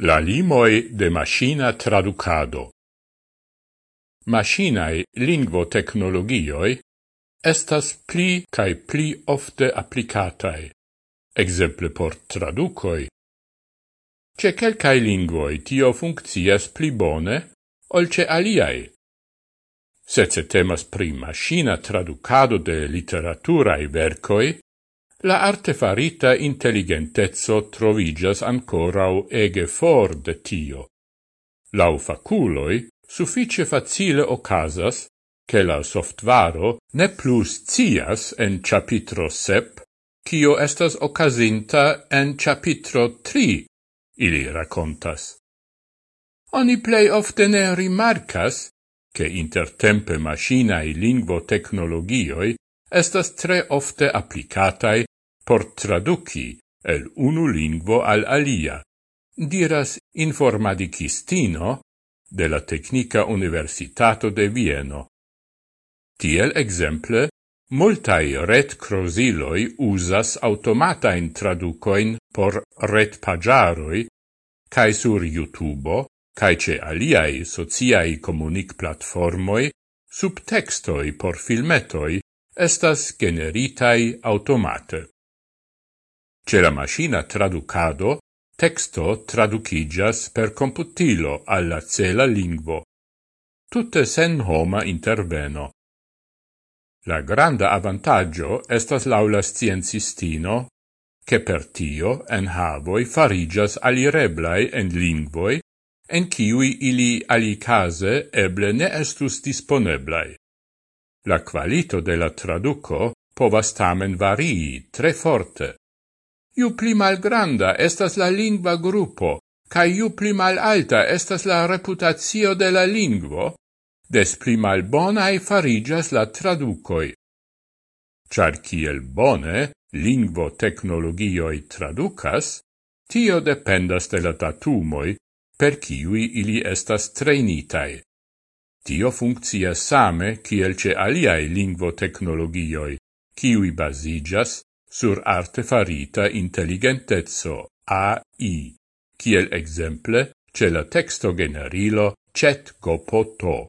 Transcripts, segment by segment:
La limoi de machina traducado. Machinae lingvotecnologioi estas pli cae pli ofte applicatae, exemple por traducoi. Ce quelcae lingvoi tio funccias pli bone, olce aliae. Sece temas pri machina traducado de literaturae vercoi, La artefarita intelligentezzo trovigas ancorau ege for de tio. Lau faculoi, suffice facile ocasas che la softvaro ne plus cias en chapitro sep, cio estas ocasinta en chapitro tri, ili racontas. Oni plei ofte ne rimarcas, che intertempe machinae lingvo technologioi estas tre ofte applicatai por traduci el unu lingvo al alia, diras informadicistino de la Tecnica Universitato de Vieno. Tiel exemple, multai ret crosiloi usas automatain traducoin por ret pagiaroi, cae sur YouTube, cae ce aliai sociai comunic platformoi, subtextoi por filmetoi, estas generitai automate. Ce la machina traducado, texto traducigas per computilo alla cela lingvo, tutte sen homa interveno. La granda avantaggio estas laula sciencistino, che per tio en havoi farigas alireblai en lingvoi, en ciui ili alicase eble ne estus disponeblai. La qualito de la traduco povas tamen varii tre forte. Iu pli malgranda estas la lingua gruppo, ca iu pli malalta estas la reputatio de la lingvo, des pli malbonae farigas la traducoi. Char kiel bone lingvo technologioi traducas, tio dependas de la datumoi per kiui ili estas trainitae. Tio funkcias same kiel ce aliai lingvo-teknologioi, kiui basigas sur artefarita intelligentezzo, AI, kiel exemple ce la texto generilo CET GOPOTO.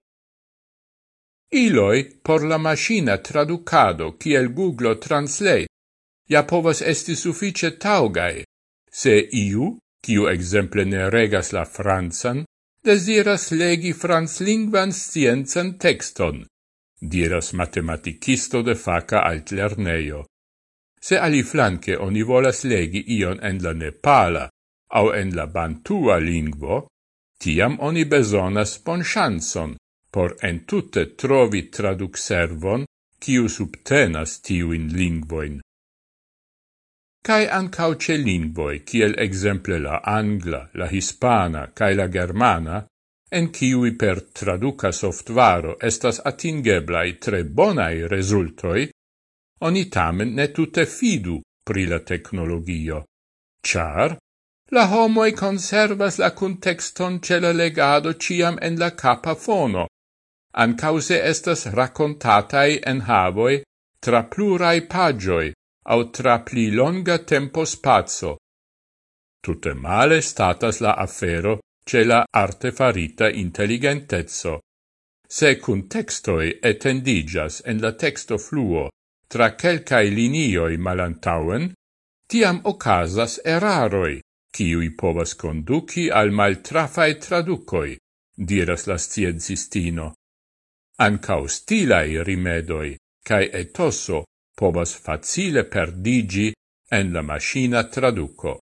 Iloi por la machina traducado kiel Google Translate ja povas esti suffice taugai, se iu, kiu exemple ne regas la francan, desiras legi franslingvan sciencan texton, diras matematicisto de faca altlerneio. Se ali flanque oni volas legi ion en la nepala au en la bantua lingvo, tiam oni besonas bonchanson por entute trovi traduc servon, kiu subtenas tiuin lingvoin cae ancau ce lingvoi, kiel exemple la angla, la hispana, cae la germana, en kiui per traduca softvaro estas atingeblai tre bonai resultoi, oni tamen ne tute fidu pri la tecnologio, char la homoi conservas la contexton ce la legado ciam en la capa fono, ancause estas racontatai en havoi tra plurai pagioi, au tra pli longa tempo spazio. Tutte male statas la affero ce la artefarita intelligentezzo. Se cun textoi etendigas en la texto fluo tra quelcae linioi malantauen, tiam ocasas eraroi, ciui povas conduci al maltrafae traducoi, diras la sciencistino. Ancao stilai rimedoi, cae etoso povas facile perdigi en la machina traduco.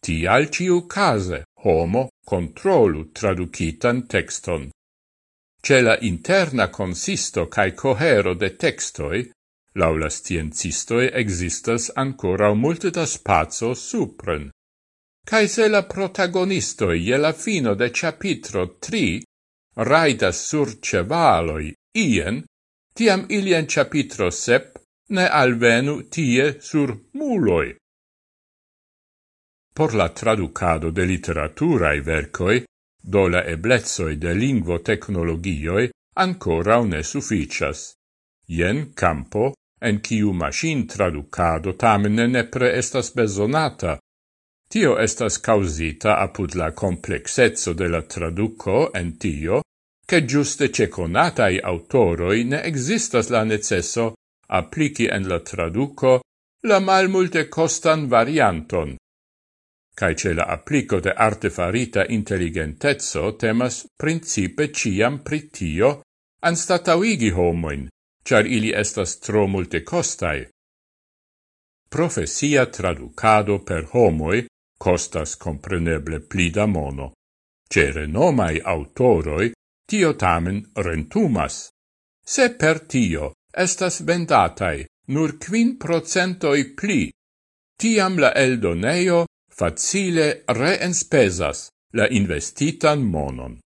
Tial ciu case homo controlu traducitan texton. Ce la interna consisto cae cohero de textoi, laula sciencistoi existas ancora multe da spazio supren. Cae se la protagonistoi je la fino de capitro 3 raidas sur cevaloi ien, tiam ilien chapitro sep ne alvenu tie sur muloi. Por la traducado de literaturae vercoi, do la eblezoi de lingvo technologioi ancora ne sufficias. Ien campo, en ciu machin traducado tamen nepre estas besonata. Tio estas causita apud la complexezzo de la traduco en tio, che giuste ce conatai autoroi ne existas la necesso applici en la traduco la mal multe costan varianton. Cai ce la applico de artefarita intelligentezzo temas principe ciam pritio anstatauigi homoin, char ili estas tro multe costai. Profesia traducado per homoi costas compreneble pli da mono. Cere nomai autoroi tio tamen rentumas. Se per tio estas vendatai nur quin procentoi pli, tiam la eldoneio facile reenspesas la investitan monon.